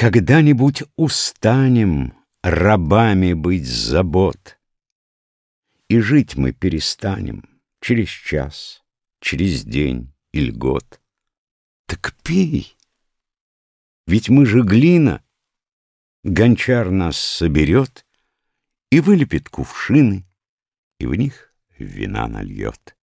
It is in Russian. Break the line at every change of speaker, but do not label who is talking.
Когда-нибудь устанем рабами быть забот, И жить мы перестанем через час, через день или год. Так пей, ведь мы же глина, Гончар нас соберет И вылепит кувшины, И в них вина нальет.